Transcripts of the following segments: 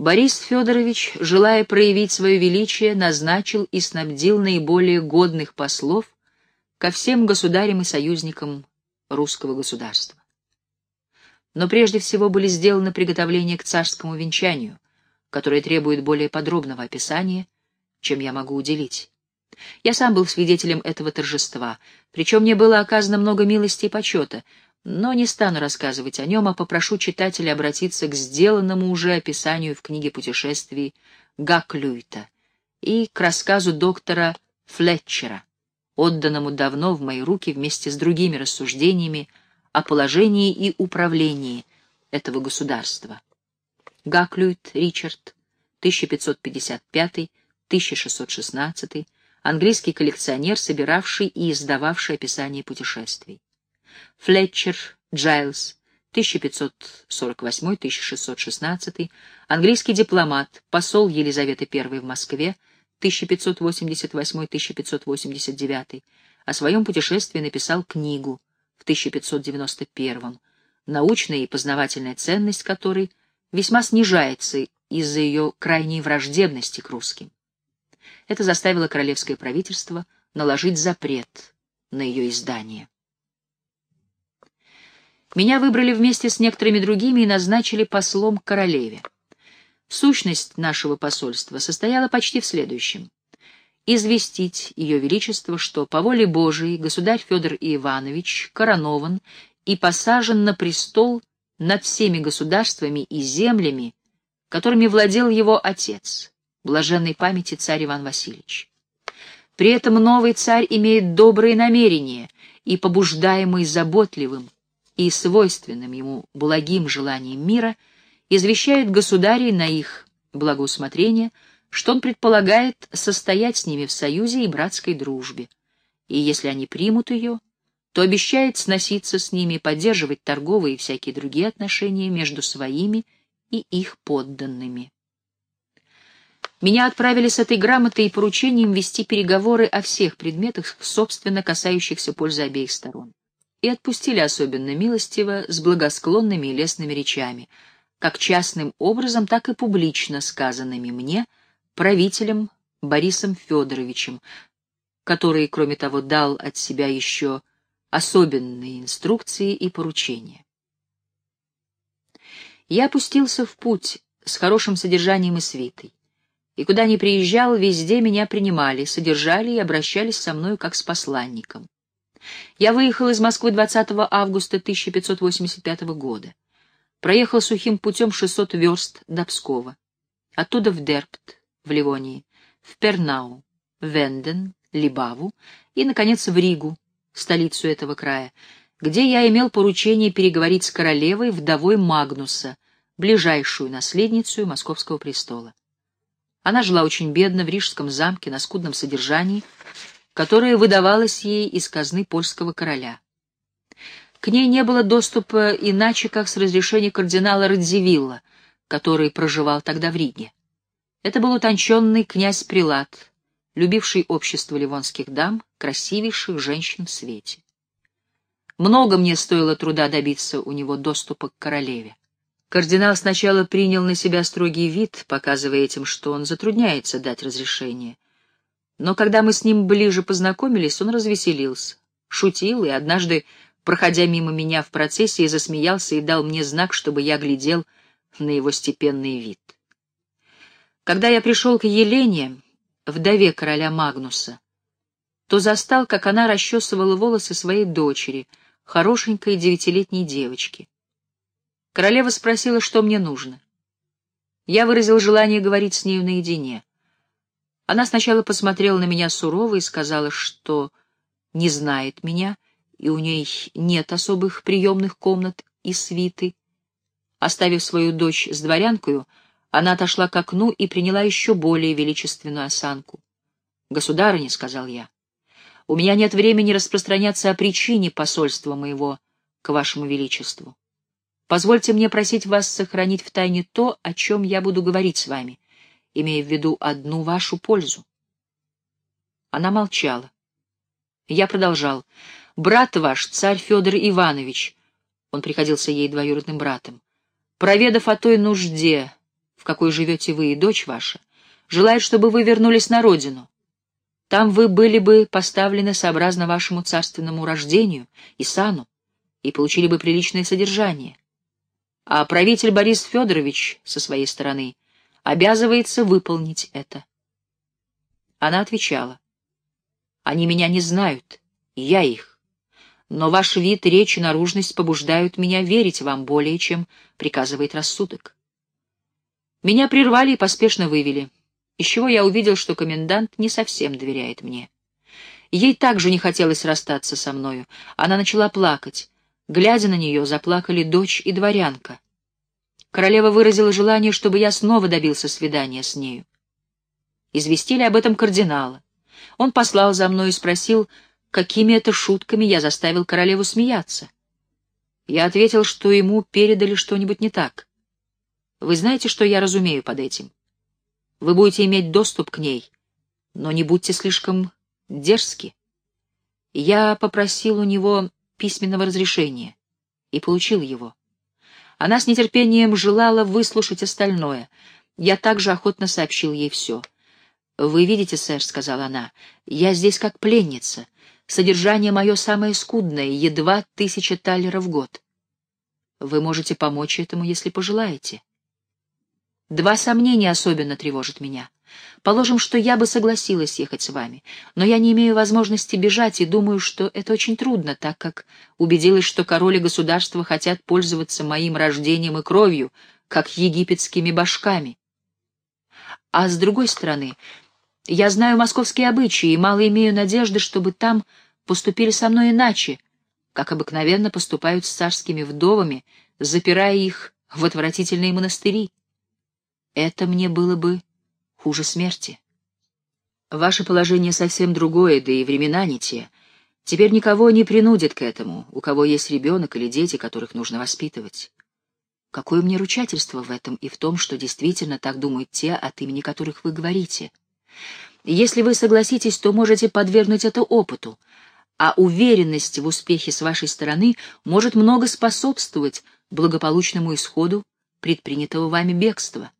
Борис Федорович, желая проявить свое величие, назначил и снабдил наиболее годных послов ко всем государям и союзникам русского государства. Но прежде всего были сделаны приготовления к царскому венчанию, которое требует более подробного описания, чем я могу уделить. Я сам был свидетелем этого торжества, причем мне было оказано много милости и почета, но не стану рассказывать о нем, а попрошу читателя обратиться к сделанному уже описанию в книге путешествий Гаклюйта и к рассказу доктора Флетчера, отданному давно в мои руки вместе с другими рассуждениями о положении и управлении этого государства. Гаклюйт Ричард, 1555-1616, английский коллекционер, собиравший и издававший описание путешествий. Флетчер Джайлз, 1548-1616, английский дипломат, посол Елизаветы I в Москве, 1588-1589, о своем путешествии написал книгу в 1591, научная и познавательная ценность которой весьма снижается из-за ее крайней враждебности к русским. Это заставило королевское правительство наложить запрет на ее издание. Меня выбрали вместе с некоторыми другими и назначили послом королеве. Сущность нашего посольства состояла почти в следующем. Известить Ее Величество, что по воле Божией государь Федор Иванович коронован и посажен на престол над всеми государствами и землями, которыми владел его отец, блаженной памяти царь Иван Васильевич. При этом новый царь имеет добрые намерения и, побуждаемый заботливым, и свойственным ему благим желанием мира, извещает государей на их благоусмотрение, что он предполагает состоять с ними в союзе и братской дружбе, и если они примут ее, то обещает сноситься с ними, поддерживать торговые и всякие другие отношения между своими и их подданными. Меня отправили с этой грамотой и поручением вести переговоры о всех предметах, собственно касающихся пользы обеих сторон и отпустили особенно милостиво с благосклонными и лестными речами, как частным образом, так и публично сказанными мне, правителем Борисом Федоровичем, который, кроме того, дал от себя еще особенные инструкции и поручения. Я опустился в путь с хорошим содержанием и свитой, и куда ни приезжал, везде меня принимали, содержали и обращались со мною как с посланником. Я выехал из Москвы 20 августа 1585 года. Проехал сухим путем 600 верст до Пскова. Оттуда в Дерпт, в Ливонии, в Пернау, Венден, Либаву и, наконец, в Ригу, столицу этого края, где я имел поручение переговорить с королевой, вдовой Магнуса, ближайшую наследницу московского престола. Она жила очень бедно в Рижском замке на скудном содержании, которое выдавалось ей из казны польского короля. К ней не было доступа иначе, как с разрешения кардинала Радзивилла, который проживал тогда в Риге. Это был утонченный князь-прилад, любивший общество ливонских дам, красивейших женщин в свете. Много мне стоило труда добиться у него доступа к королеве. Кардинал сначала принял на себя строгий вид, показывая этим, что он затрудняется дать разрешение — но когда мы с ним ближе познакомились, он развеселился, шутил и однажды, проходя мимо меня в процессе, засмеялся и дал мне знак, чтобы я глядел на его степенный вид. Когда я пришел к Елене, вдове короля Магнуса, то застал, как она расчесывала волосы своей дочери, хорошенькой девятилетней девочки. Королева спросила, что мне нужно. Я выразил желание говорить с нею наедине. Она сначала посмотрела на меня сурово и сказала, что не знает меня, и у ней нет особых приемных комнат и свиты. Оставив свою дочь с дворянкою, она отошла к окну и приняла еще более величественную осанку. «Государыня», — сказал я, — «у меня нет времени распространяться о причине посольства моего к вашему величеству. Позвольте мне просить вас сохранить в тайне то, о чем я буду говорить с вами, имея в виду одну вашу пользу. Она молчала. Я продолжал. «Брат ваш, царь Федор Иванович, он приходился ей двоюродным братом, проведав о той нужде, в какой живете вы и дочь ваша, желает, чтобы вы вернулись на родину. Там вы были бы поставлены сообразно вашему царственному рождению и сану, и получили бы приличное содержание. А правитель Борис Федорович, со своей стороны, обязывается выполнить это. Она отвечала, «Они меня не знают, и я их. Но ваш вид, речь и наружность побуждают меня верить вам более, чем приказывает рассудок». Меня прервали и поспешно вывели, из чего я увидел, что комендант не совсем доверяет мне. Ей также не хотелось расстаться со мною. Она начала плакать. Глядя на нее, заплакали дочь и дворянка. Королева выразила желание, чтобы я снова добился свидания с нею. Известили об этом кардинала. Он послал за мной и спросил, какими это шутками я заставил королеву смеяться. Я ответил, что ему передали что-нибудь не так. Вы знаете, что я разумею под этим? Вы будете иметь доступ к ней, но не будьте слишком дерзки. Я попросил у него письменного разрешения и получил его. Она с нетерпением желала выслушать остальное. Я также охотно сообщил ей все. «Вы видите, сэр», — сказала она, — «я здесь как пленница. Содержание мое самое скудное, едва тысяча талеров в год. Вы можете помочь этому, если пожелаете». Два сомнения особенно тревожат меня. Положим, что я бы согласилась ехать с вами, но я не имею возможности бежать и думаю, что это очень трудно, так как убедилась, что король и государство хотят пользоваться моим рождением и кровью, как египетскими башками. А с другой стороны, я знаю московские обычаи и мало имею надежды, чтобы там поступили со мной иначе, как обыкновенно поступают с царскими вдовами, запирая их в отвратительные монастыри. Это мне было бы хуже смерти. Ваше положение совсем другое, да и времена не те. Теперь никого не принудит к этому, у кого есть ребенок или дети, которых нужно воспитывать. Какое мне ручательство в этом и в том, что действительно так думают те, от имени которых вы говорите? Если вы согласитесь, то можете подвергнуть это опыту, а уверенность в успехе с вашей стороны может много способствовать благополучному исходу предпринятого вами бегства.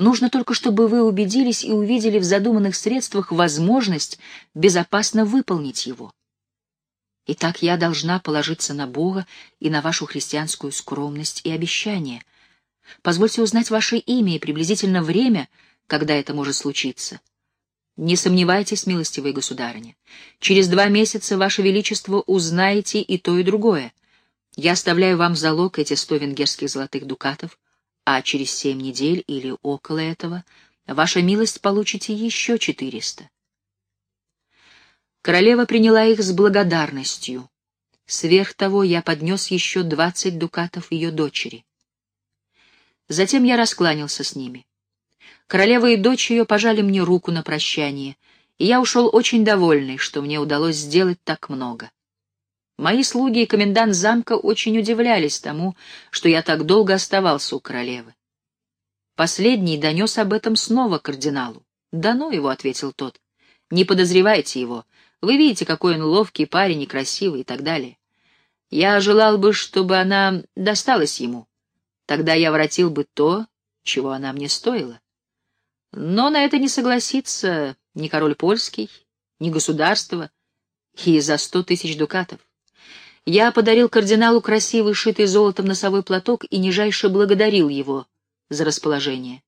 Нужно только, чтобы вы убедились и увидели в задуманных средствах возможность безопасно выполнить его. Итак, я должна положиться на Бога и на вашу христианскую скромность и обещание. Позвольте узнать ваше имя и приблизительно время, когда это может случиться. Не сомневайтесь, милостивая государыня. Через два месяца, ваше величество, узнаете и то, и другое. Я оставляю вам залог эти сто венгерских золотых дукатов, а через семь недель или около этого ваша милость получите еще четыреста. Королева приняла их с благодарностью. Сверх того я поднес еще двадцать дукатов ее дочери. Затем я раскланялся с ними. Королева и дочь ее пожали мне руку на прощание, и я ушел очень довольный, что мне удалось сделать так много. Мои слуги и комендант замка очень удивлялись тому, что я так долго оставался у королевы. Последний донес об этом снова кардиналу. «Да ну его», — ответил тот, — «не подозревайте его. Вы видите, какой он ловкий парень и красивый и так далее. Я желал бы, чтобы она досталась ему. Тогда я воротил бы то, чего она мне стоила. Но на это не согласится ни король польский, ни государство, и за сто тысяч дукатов. Я подарил кардиналу красивый, шитый золотом носовой платок и нижайше благодарил его за расположение.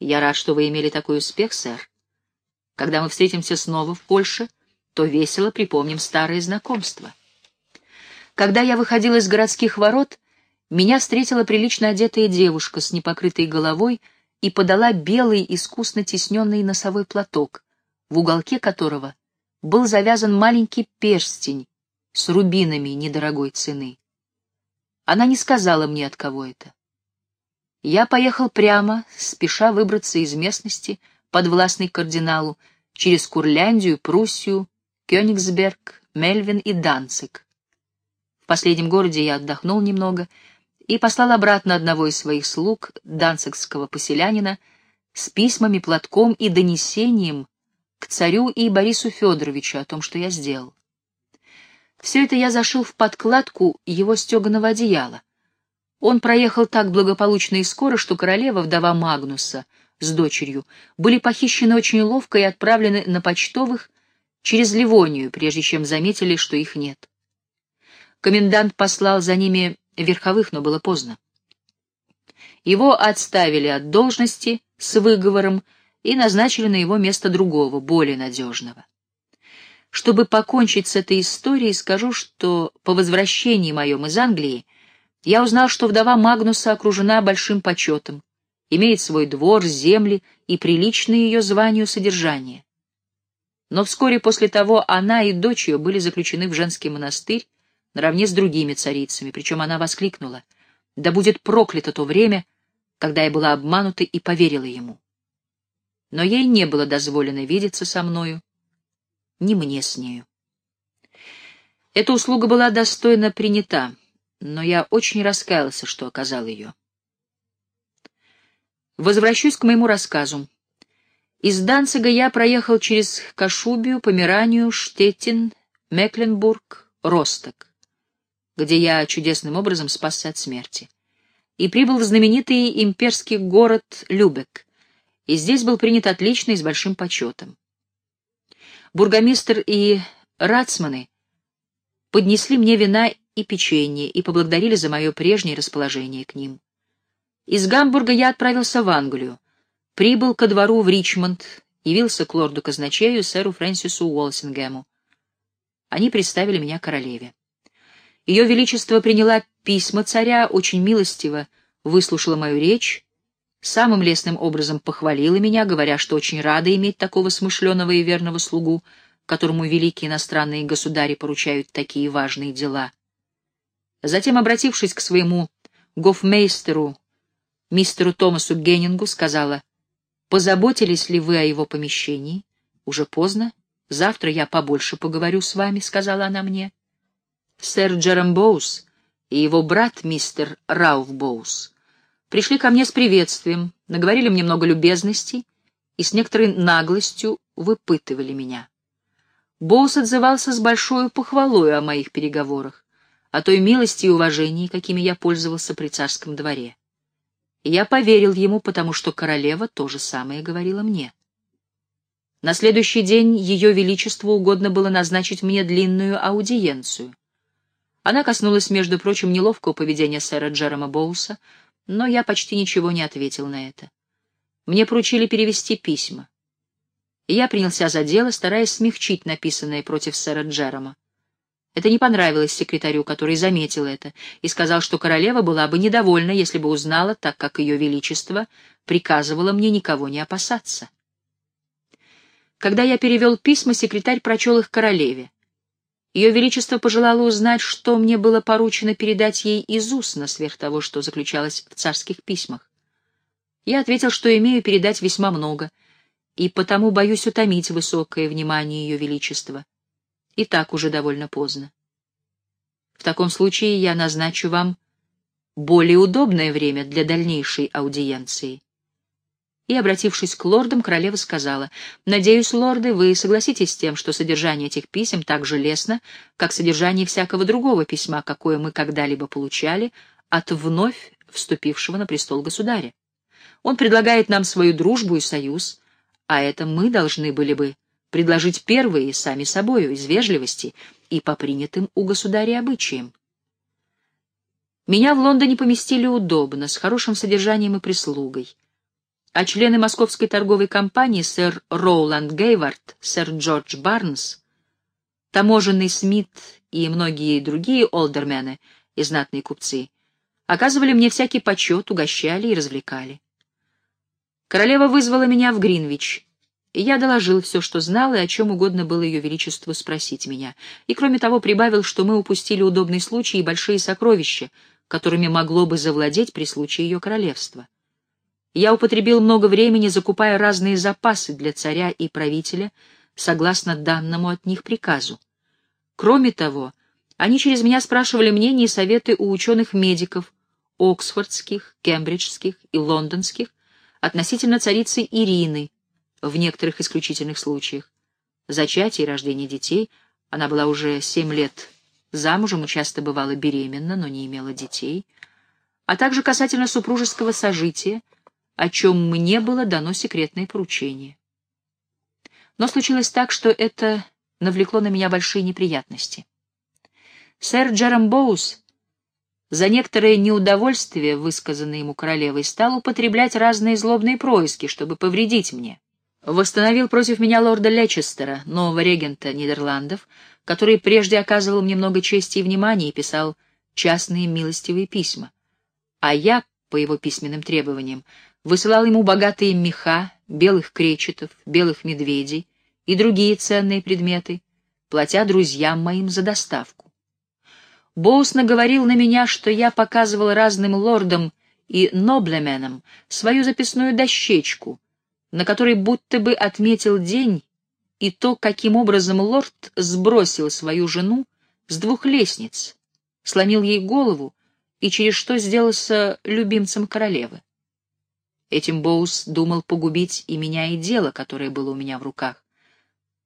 Я рад, что вы имели такой успех, сэр. Когда мы встретимся снова в Польше, то весело припомним старые знакомства. Когда я выходил из городских ворот, меня встретила прилично одетая девушка с непокрытой головой и подала белый искусно тисненный носовой платок, в уголке которого был завязан маленький перстень с рубинами недорогой цены. Она не сказала мне, от кого это. Я поехал прямо, спеша выбраться из местности, подвластной кардиналу, через Курляндию, Пруссию, Кёнигсберг, Мельвин и Данцик. В последнем городе я отдохнул немного и послал обратно одного из своих слуг, данцикского поселянина, с письмами, платком и донесением к царю и Борису Федоровичу о том, что я сделал. Все это я зашил в подкладку его стеганого одеяла. Он проехал так благополучно и скоро, что королева, вдова Магнуса, с дочерью, были похищены очень ловко и отправлены на почтовых через Ливонию, прежде чем заметили, что их нет. Комендант послал за ними верховых, но было поздно. Его отставили от должности с выговором и назначили на его место другого, более надежного. Чтобы покончить с этой историей, скажу, что по возвращении моем из Англии я узнал, что вдова Магнуса окружена большим почетом, имеет свой двор, земли и приличное ее званию содержание. Но вскоре после того она и дочь ее были заключены в женский монастырь наравне с другими царицами, причем она воскликнула, «Да будет проклято то время, когда я была обманута и поверила ему». Но ей не было дозволено видеться со мною, ни мне с нею. Эта услуга была достойно принята, но я очень раскаялся, что оказал ее. Возвращусь к моему рассказу. Из Данцига я проехал через Кашубию, Померанию, Штеттин, Мекленбург, Росток, где я чудесным образом спасся от смерти, и прибыл в знаменитый имперский город Любек, и здесь был принят отлично и с большим почетом. Бургомистр и рацманы поднесли мне вина и печенье и поблагодарили за мое прежнее расположение к ним. Из Гамбурга я отправился в Англию, прибыл ко двору в Ричмонд, явился к лорду-казначею сэру Фрэнсису Уолсингему. Они представили меня королеве. Ее Величество приняла письма царя, очень милостиво выслушала мою речь, самым лестным образом похвалила меня, говоря, что очень рада иметь такого смышленого и верного слугу, которому великие иностранные государи поручают такие важные дела. Затем, обратившись к своему гофмейстеру, мистеру Томасу Геннингу, сказала, «Позаботились ли вы о его помещении? Уже поздно. Завтра я побольше поговорю с вами», — сказала она мне. Сэр Джером Боус и его брат мистер Рауф Боус пришли ко мне с приветствием, наговорили мне много любезностей и с некоторой наглостью выпытывали меня. Боус отзывался с большой похвалой о моих переговорах, о той милости и уважении, какими я пользовался при царском дворе. И я поверил ему, потому что королева то же самое говорила мне. На следующий день ее величеству угодно было назначить мне длинную аудиенцию. Она коснулась, между прочим, неловкого поведения сэра Джерома Боуса, но я почти ничего не ответил на это. Мне поручили перевести письма. Я принялся за дело, стараясь смягчить написанное против сэра Джерома. Это не понравилось секретарю, который заметил это, и сказал, что королева была бы недовольна, если бы узнала, так как ее величество приказывало мне никого не опасаться. Когда я перевел письма, секретарь прочел их королеве. Ее Величество пожелало узнать, что мне было поручено передать ей из устно, сверх того, что заключалось в царских письмах. Я ответил, что имею передать весьма много, и потому боюсь утомить высокое внимание Ее Величества. И так уже довольно поздно. В таком случае я назначу вам более удобное время для дальнейшей аудиенции и, обратившись к лордам, королева сказала, «Надеюсь, лорды, вы согласитесь с тем, что содержание этих писем так же лестно, как содержание всякого другого письма, какое мы когда-либо получали от вновь вступившего на престол государя. Он предлагает нам свою дружбу и союз, а это мы должны были бы предложить первые сами собою из вежливости и по принятым у государя обычаям. Меня в Лондоне поместили удобно, с хорошим содержанием и прислугой а члены Московской торговой компании сэр Роуланд Гейвард, сэр Джордж Барнс, таможенный Смит и многие другие олдермены и знатные купцы оказывали мне всякий почет, угощали и развлекали. Королева вызвала меня в Гринвич, и я доложил все, что знал, и о чем угодно было ее величеству спросить меня, и, кроме того, прибавил, что мы упустили удобный случай и большие сокровища, которыми могло бы завладеть при случае ее королевства. Я употребил много времени, закупая разные запасы для царя и правителя, согласно данному от них приказу. Кроме того, они через меня спрашивали мнения и советы у ученых-медиков, оксфордских, кембриджских и лондонских, относительно царицы Ирины в некоторых исключительных случаях. Зачатие и рождение детей, она была уже семь лет замужем часто бывала беременна, но не имела детей — а также касательно супружеского сожития, о чем мне было дано секретное поручение. Но случилось так, что это навлекло на меня большие неприятности. Сэр Джером Боус за некоторое неудовольствие, высказанное ему королевой, стал употреблять разные злобные происки, чтобы повредить мне. Восстановил против меня лорда Лечестера, нового регента Нидерландов, который прежде оказывал мне много чести и внимания и писал частные милостивые письма. А я, по его письменным требованиям, высылал ему богатые меха, белых кречетов, белых медведей и другие ценные предметы, платя друзьям моим за доставку. Боус наговорил на меня, что я показывал разным лордам и ноблеменам свою записную дощечку, на которой будто бы отметил день и то, каким образом лорд сбросил свою жену с двух лестниц, сломил ей голову и через что сделался любимцем королевы. Этим Боус думал погубить и меня, и дело, которое было у меня в руках,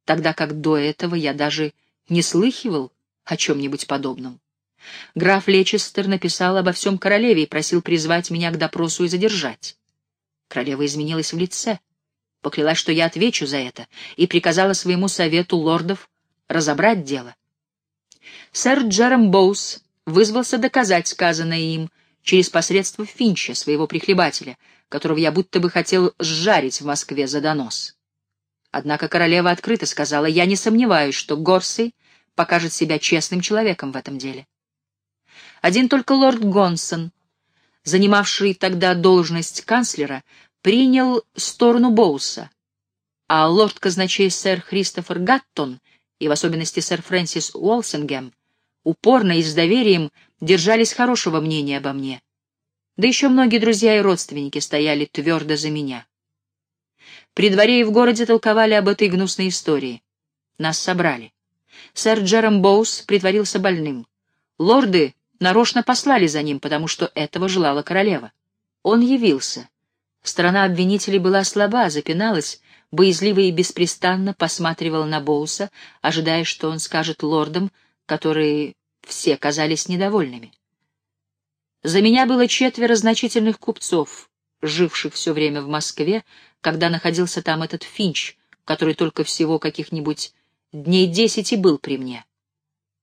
тогда как до этого я даже не слыхивал о чем-нибудь подобном. Граф Лечестер написал обо всем королеве и просил призвать меня к допросу и задержать. Королева изменилась в лице, поклялась, что я отвечу за это, и приказала своему совету лордов разобрать дело. Сэр Джером Боус вызвался доказать сказанное им через посредство Финча, своего прихлебателя, которого я будто бы хотел сжарить в Москве за донос. Однако королева открыто сказала, я не сомневаюсь, что Горсей покажет себя честным человеком в этом деле. Один только лорд Гонсон, занимавший тогда должность канцлера, принял сторону Боуса, а лорд-казначей сэр Христофер Гаттон и в особенности сэр Фрэнсис Уолсингем упорно и с доверием держались хорошего мнения обо мне. Да еще многие друзья и родственники стояли твердо за меня. При дворе и в городе толковали об этой гнусной истории. Нас собрали. Сэр Джером Боус притворился больным. Лорды нарочно послали за ним, потому что этого желала королева. Он явился. Сторона обвинителей была слаба, запиналась, боязливо и беспрестанно посматривала на Боуса, ожидая, что он скажет лордам, которые все казались недовольными. За меня было четверо значительных купцов, живших все время в Москве, когда находился там этот Финч, который только всего каких-нибудь дней десять и был при мне.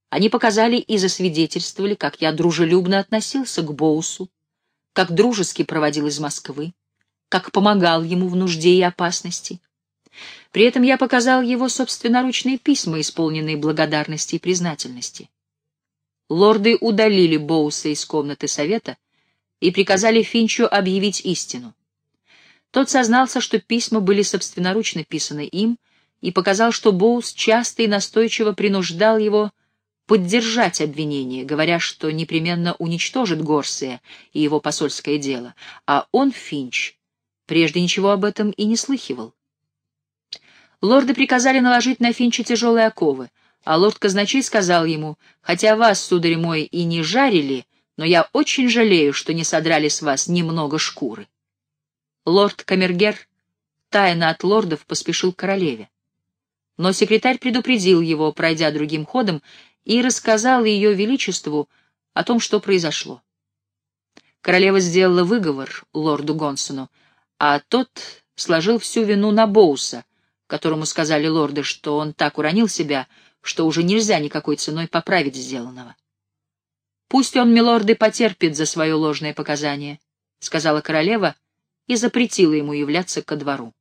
Они показали и засвидетельствовали, как я дружелюбно относился к Боусу, как дружески проводил из Москвы, как помогал ему в нужде и опасности. При этом я показал его собственноручные письма, исполненные благодарности и признательности. Лорды удалили Боуса из комнаты совета и приказали Финчу объявить истину. Тот сознался, что письма были собственноручно писаны им, и показал, что Боус часто и настойчиво принуждал его поддержать обвинение, говоря, что непременно уничтожит Горсия и его посольское дело, а он, Финч, прежде ничего об этом и не слыхивал. Лорды приказали наложить на Финча тяжелые оковы, а лорд-казначей сказал ему, «Хотя вас, сударь мой, и не жарили, но я очень жалею, что не содрали с вас немного шкуры». Лорд Камергер тайно от лордов поспешил к королеве. Но секретарь предупредил его, пройдя другим ходом, и рассказал ее величеству о том, что произошло. Королева сделала выговор лорду Гонсону, а тот сложил всю вину на Боуса, которому сказали лорды, что он так уронил себя, что уже нельзя никакой ценой поправить сделанного. «Пусть он, милорды, потерпит за свое ложное показание», — сказала королева и запретила ему являться ко двору.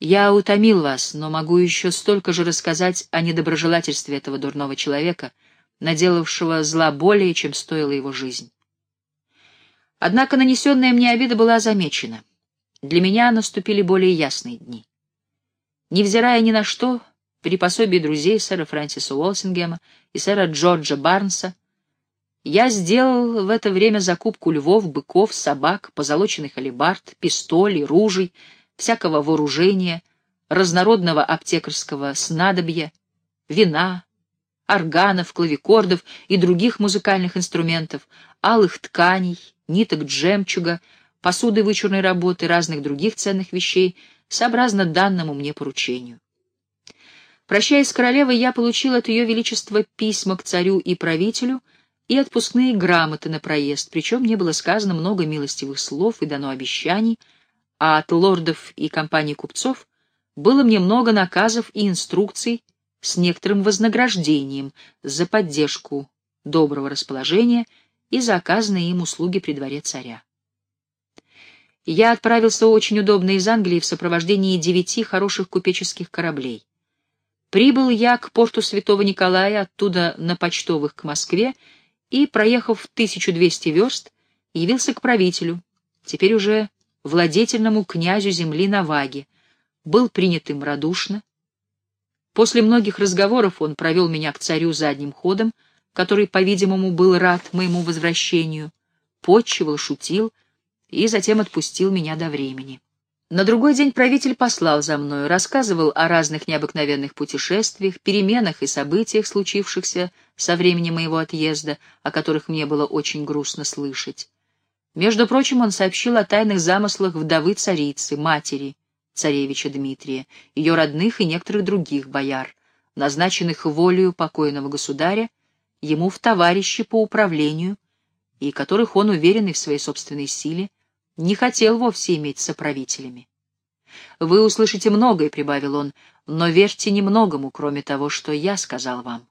«Я утомил вас, но могу еще столько же рассказать о недоброжелательстве этого дурного человека, наделавшего зла более, чем стоила его жизнь. Однако нанесенная мне обида была замечена. Для меня наступили более ясные дни. Невзирая ни на что, при пособии друзей сэра Фрэнсиса Уолсингема и сэра Джорджа Барнса, я сделал в это время закупку львов, быков, собак, позолоченных алебард, пистолей, ружей, всякого вооружения, разнородного аптекарского снадобья, вина, органов, клавикордов и других музыкальных инструментов, алых тканей, ниток жемчуга, посуды вычурной работы, разных других ценных вещей, сообразно данному мне поручению. Прощаясь с королевой, я получил от ее величества письма к царю и правителю, и отпускные грамоты на проезд, причем мне было сказано много милостивых слов и дано обещаний, а от лордов и компаний купцов было мне много наказов и инструкций с некоторым вознаграждением за поддержку доброго расположения и за оказанные им услуги при дворе царя. Я отправился очень удобно из Англии в сопровождении девяти хороших купеческих кораблей. Прибыл я к порту Святого Николая, оттуда на почтовых к Москве, и, проехав 1200 верст, явился к правителю, теперь уже владетельному князю земли Наваги, был принят им радушно. После многих разговоров он провел меня к царю задним ходом, который, по-видимому, был рад моему возвращению, подчивал, шутил и затем отпустил меня до времени. На другой день правитель послал за мною, рассказывал о разных необыкновенных путешествиях, переменах и событиях, случившихся со времени моего отъезда, о которых мне было очень грустно слышать. Между прочим, он сообщил о тайных замыслах вдовы царицы, матери царевича Дмитрия, ее родных и некоторых других бояр, назначенных волею покойного государя, ему в товарищи по управлению, и которых он, уверенный в своей собственной силе, не хотел вовсе иметь соправителями. «Вы услышите многое», — прибавил он, — «но верьте немногому, кроме того, что я сказал вам».